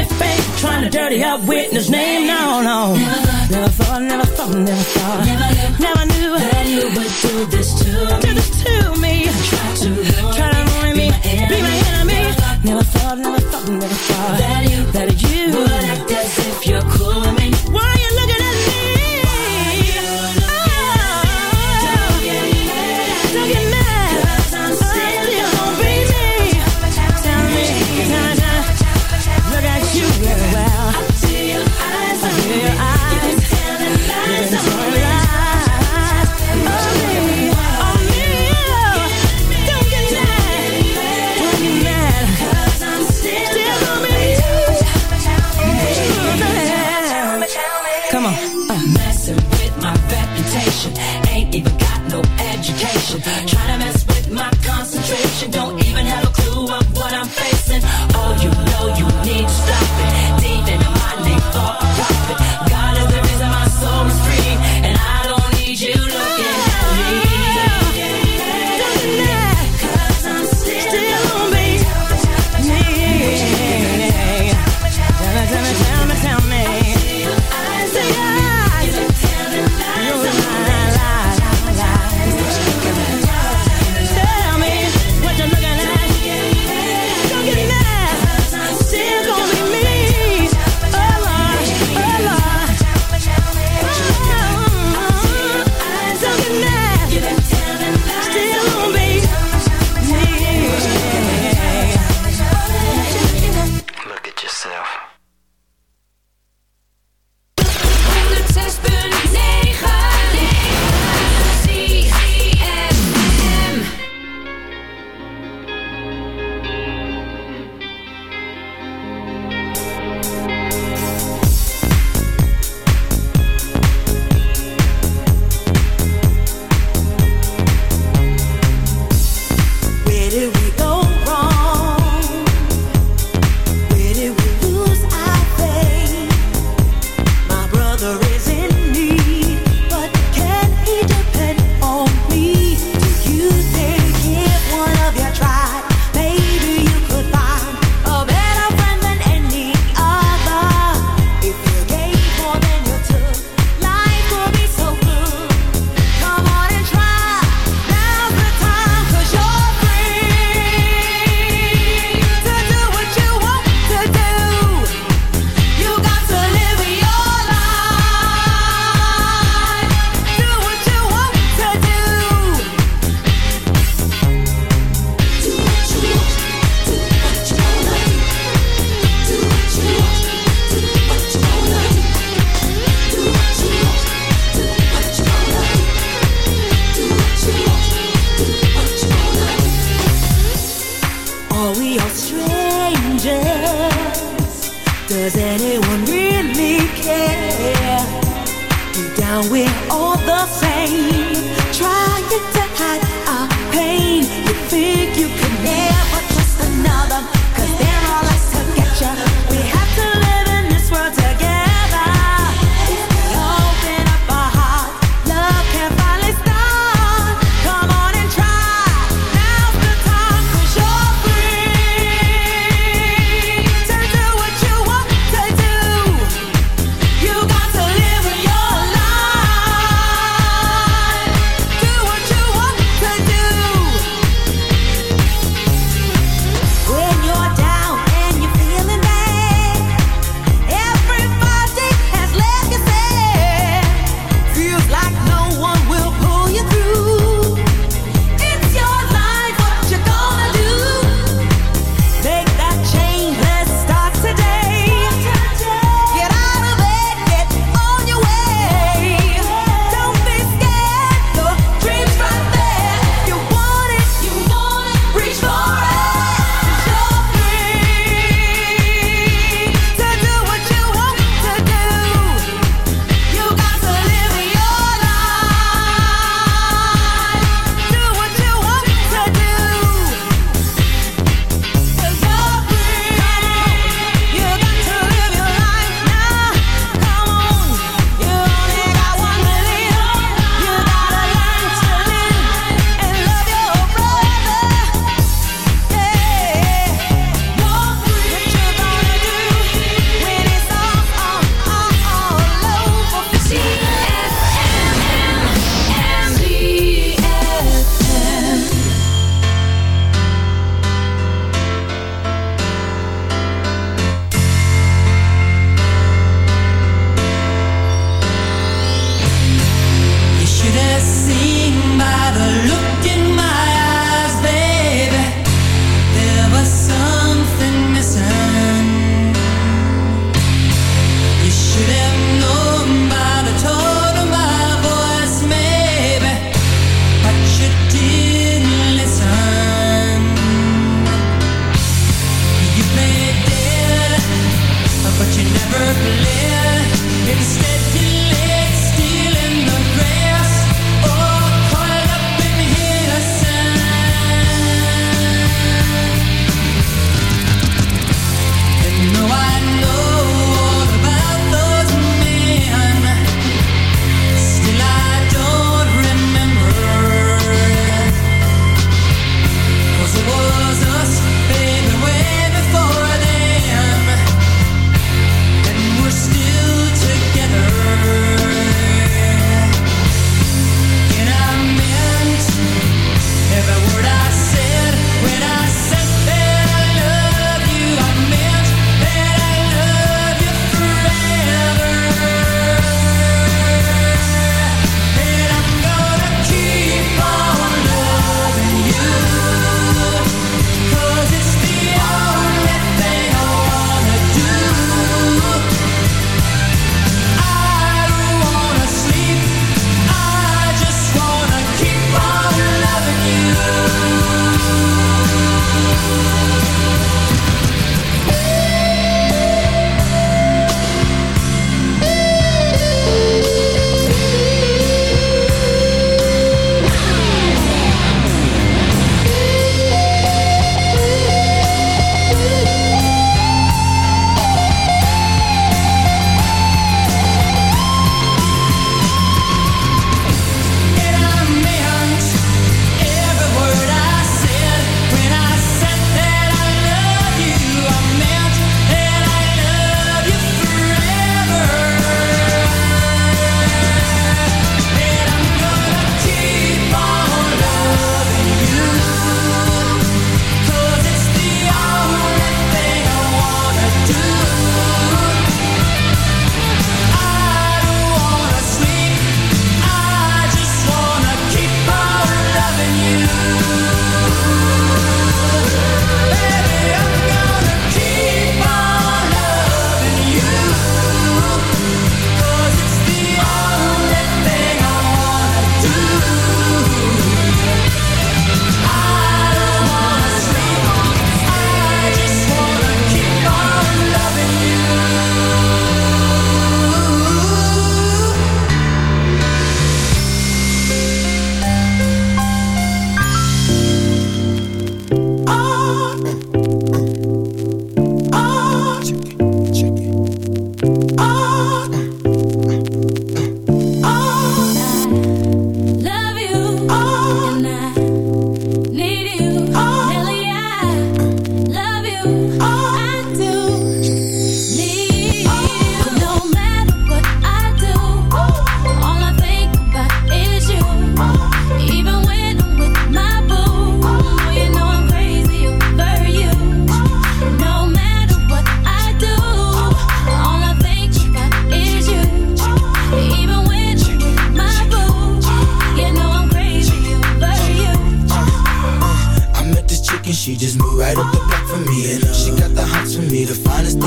with faith, trying to dirty up witness name. No, no. Never thought, never thought, never thought, never knew, never knew that you would do this to me. Do this to me. Try to ruin, try to ruin me, be my enemy. Never thought, never thought, never thought that you, that you would act as if you're cool.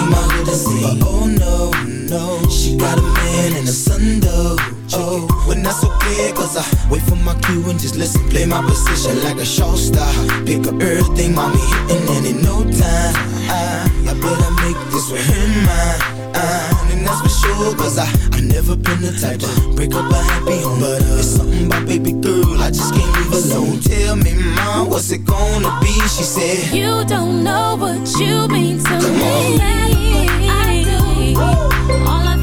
I'm under. But oh no, no, she got a man in a sundo. Oh, when that's okay, cause I wait for my cue and just listen. Play my position like a show star. Pick up everything, mommy, and then in no time, I, I better make this with him mine. And that's for sure, cause I, I never been the type to break up a happy home. But uh, it's something about baby girl, I just can't leave alone. So tell me, mom, what's it gonna be? She said, You don't know what you mean to Come me. On. All I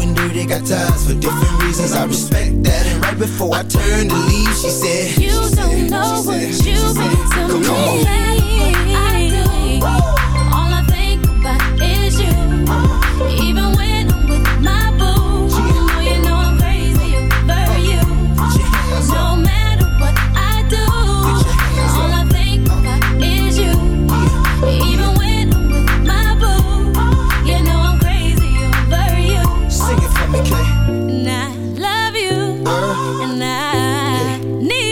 and her, they got ties for different reasons. I respect that. And right before I turned to leave, she said, You don't know what you want been to me. I do. All I think about is you. Even when I need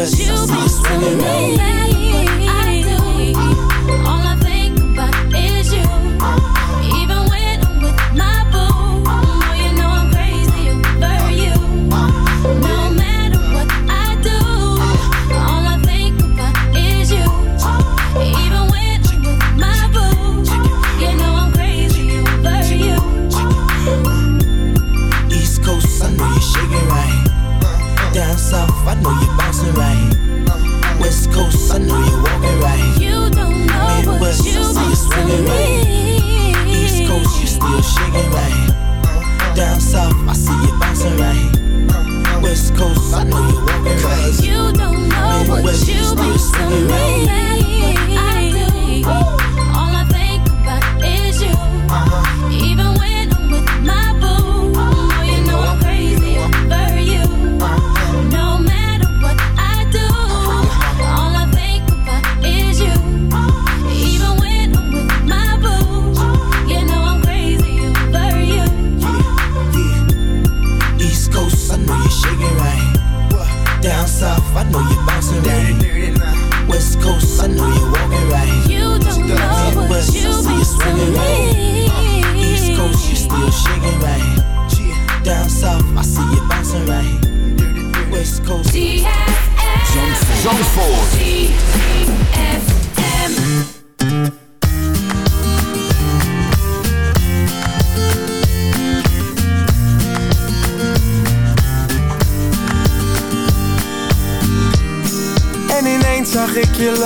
us. You be swimming, baby. shaking. East Coast, you still shaking right. Down south, I see you bouncing right. West Coast, I know you're walking right. You don't know Midwest, what you do to me. Right. I do.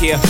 here,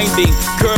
is blinding.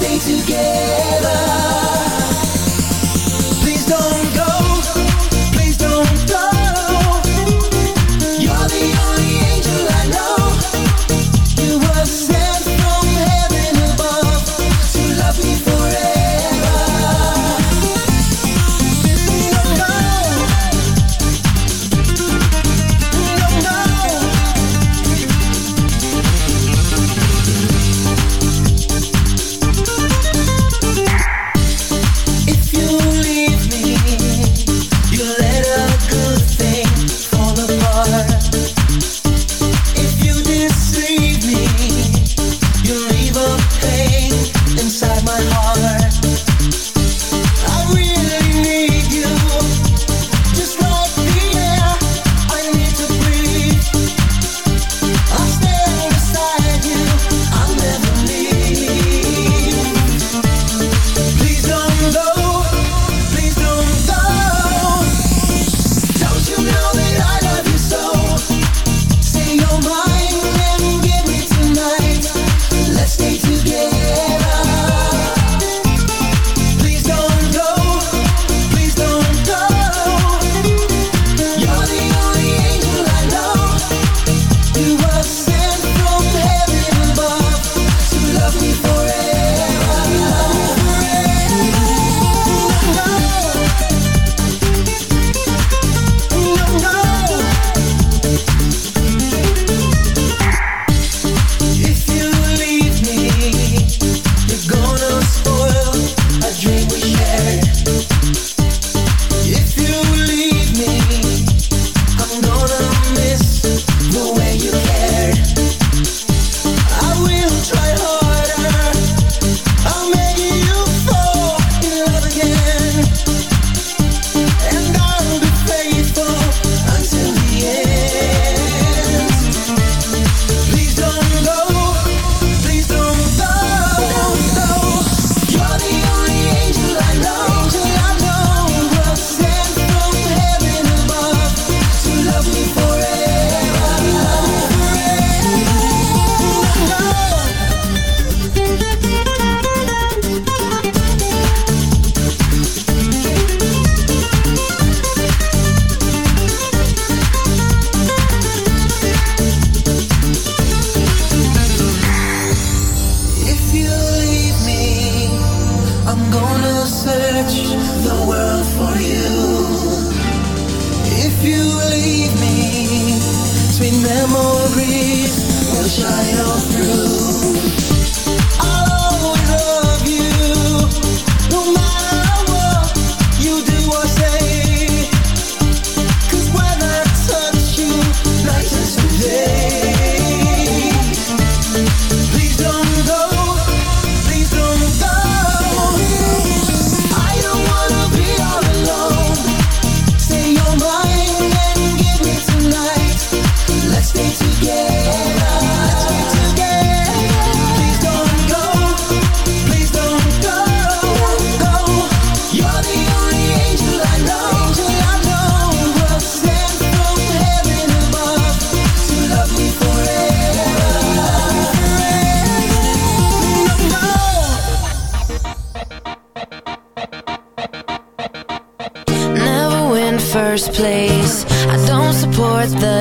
stay together.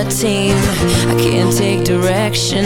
team. I can't take direction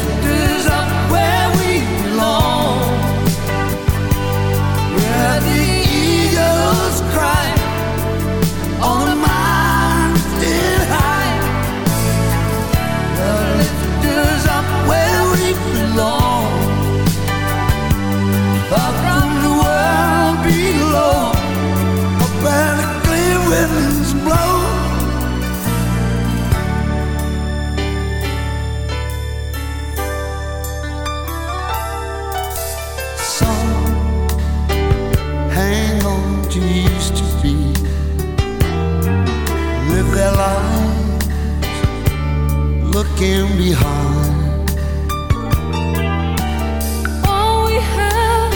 can be hard. All we have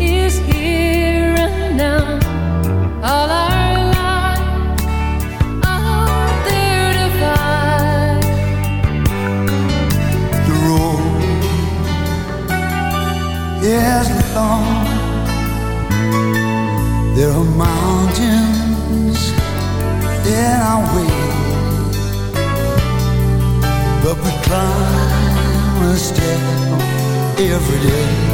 is here and now. All our lives out there to find. The road is long. There are mountains in our way. promised it every day.